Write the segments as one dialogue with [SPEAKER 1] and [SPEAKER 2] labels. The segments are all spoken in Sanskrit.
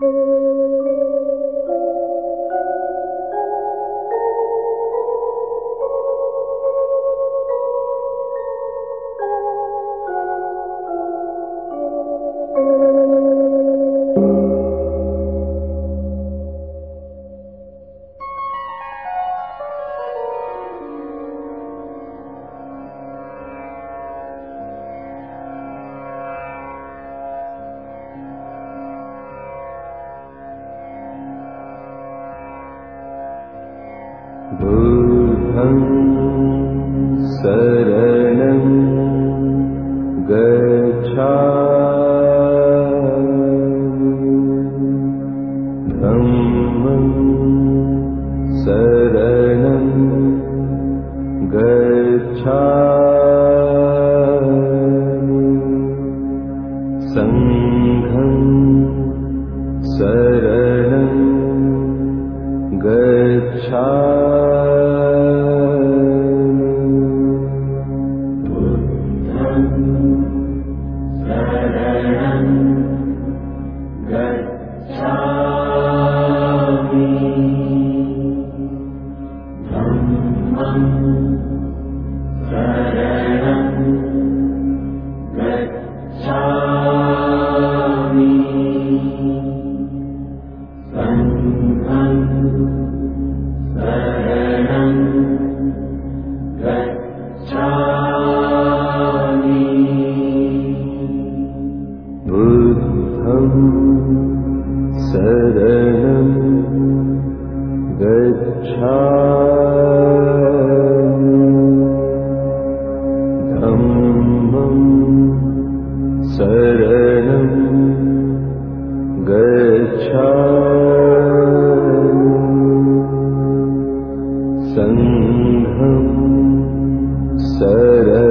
[SPEAKER 1] Oh. गच्छा सङ्घं शरणं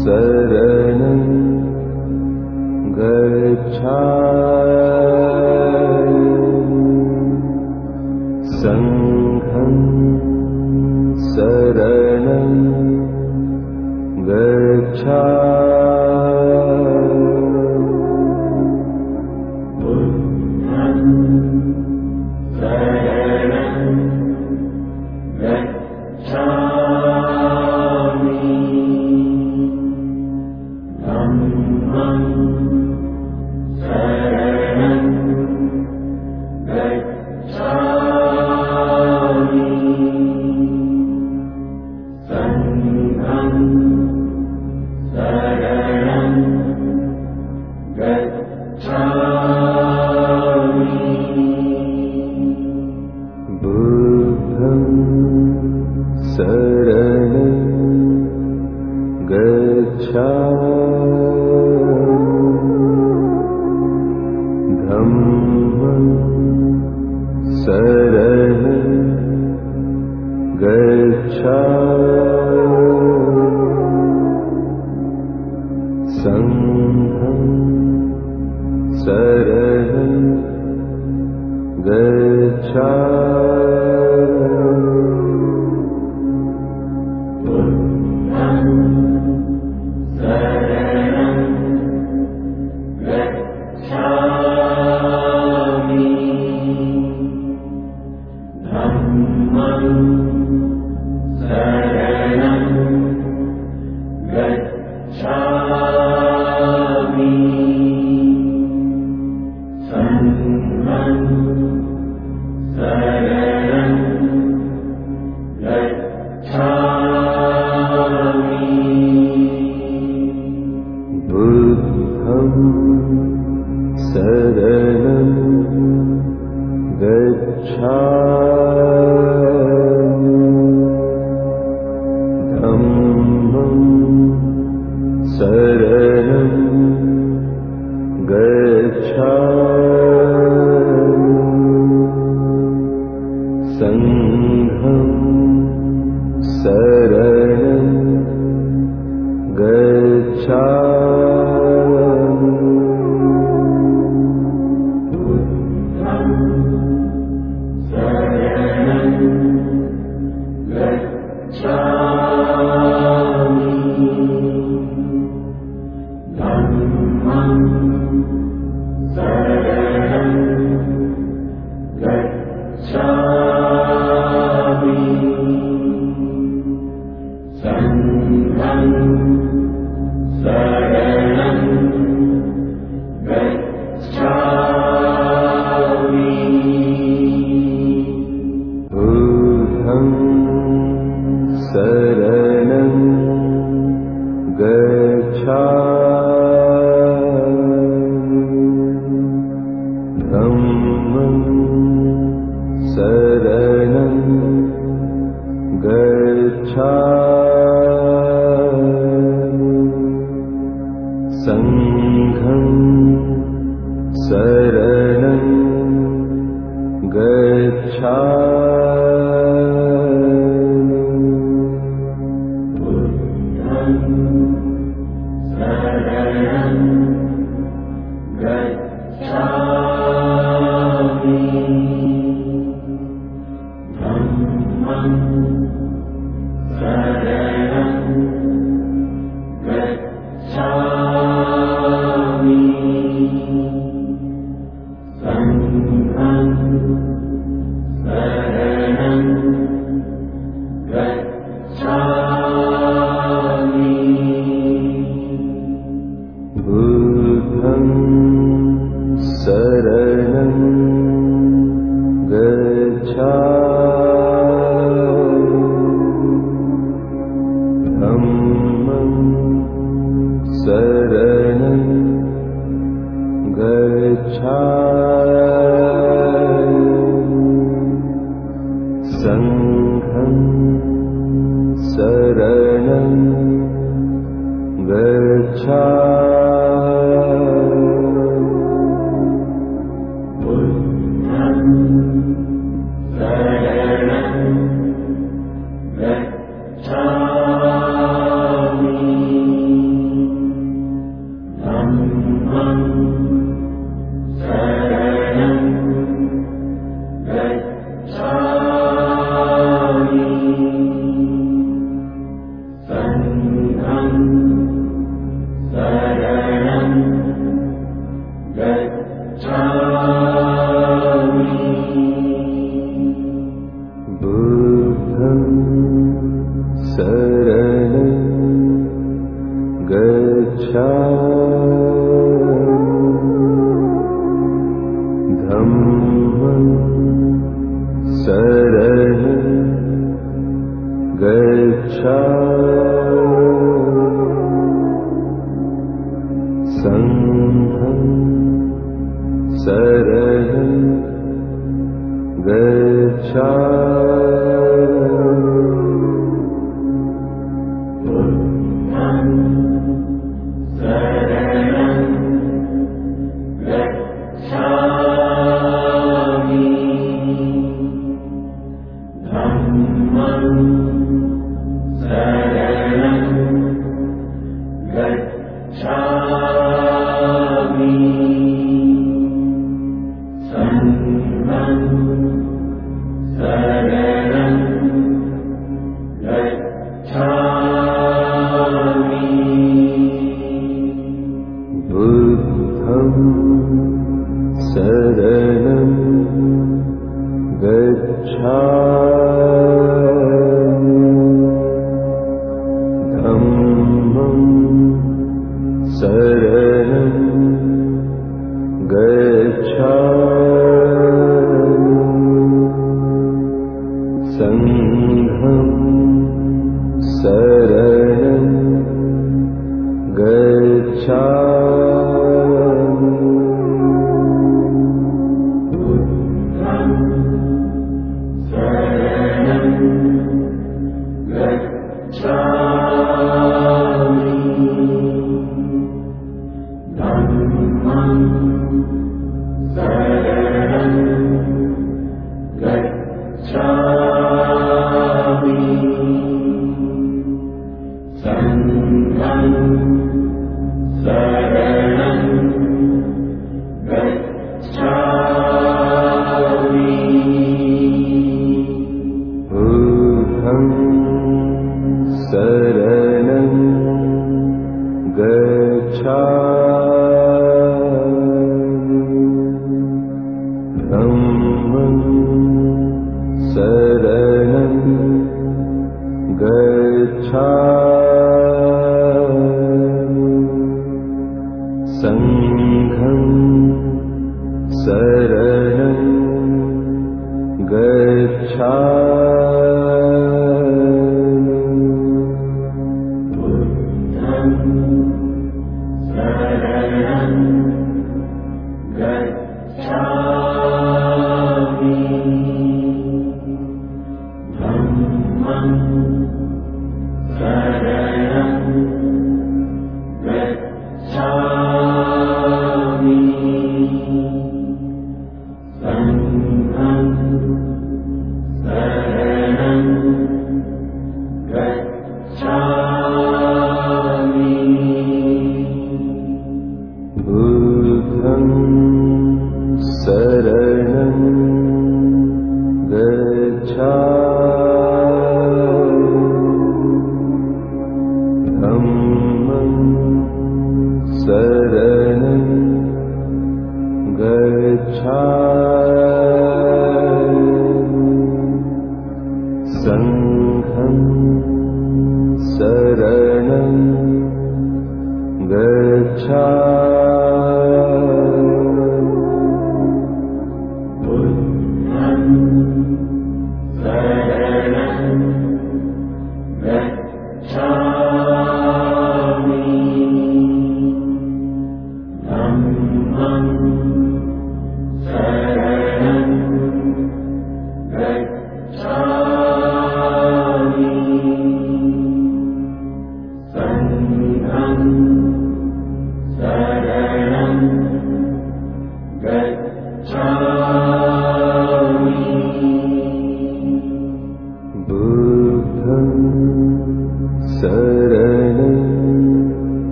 [SPEAKER 1] शरणं गच्छा सङ्घं शरणं गच्छा गच्छा गच्छा धम्मं शरणं बुद्धं Sen धम्मं Shamī.
[SPEAKER 2] sun.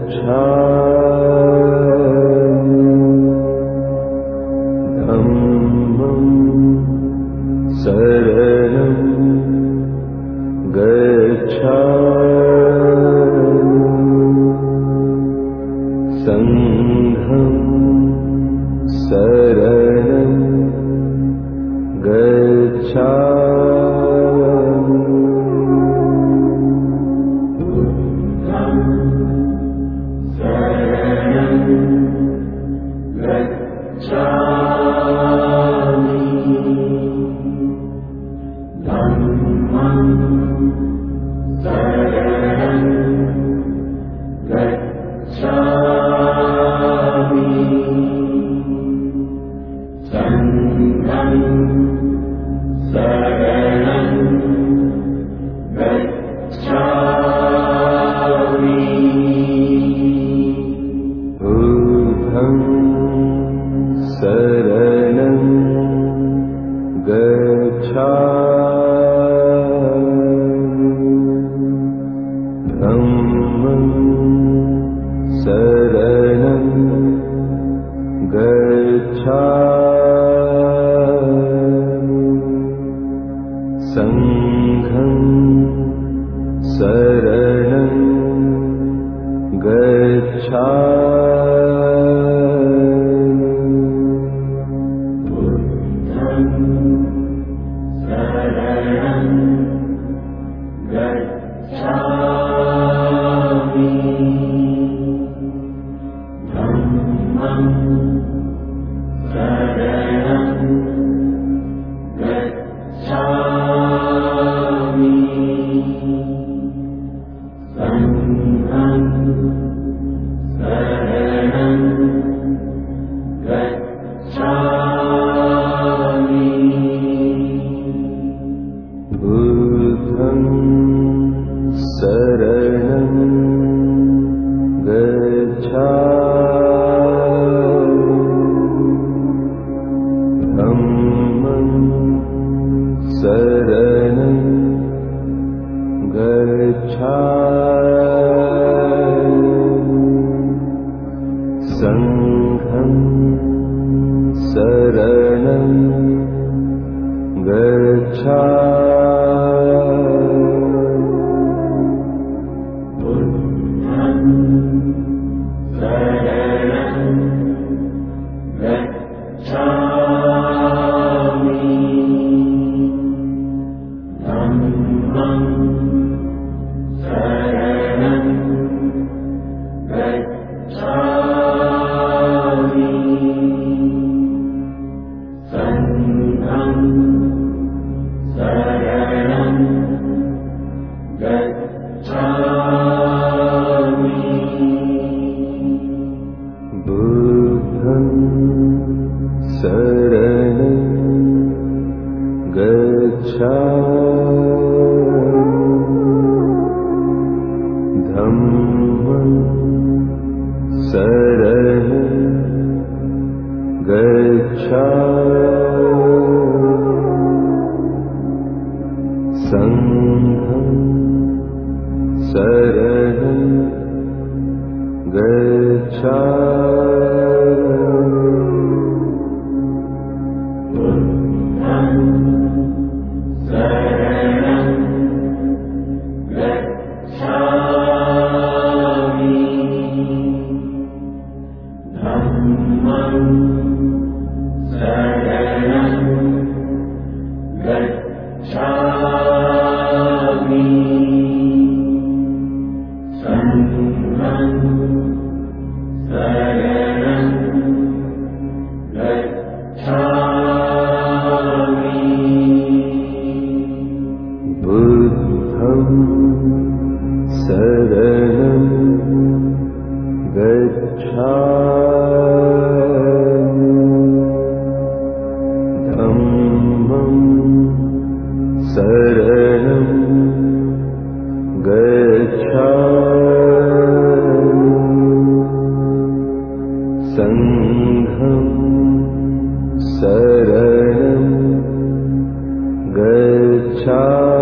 [SPEAKER 2] गच्छामि
[SPEAKER 1] सङ्घं शरणं गच्छामि गच्छामि बुद्धं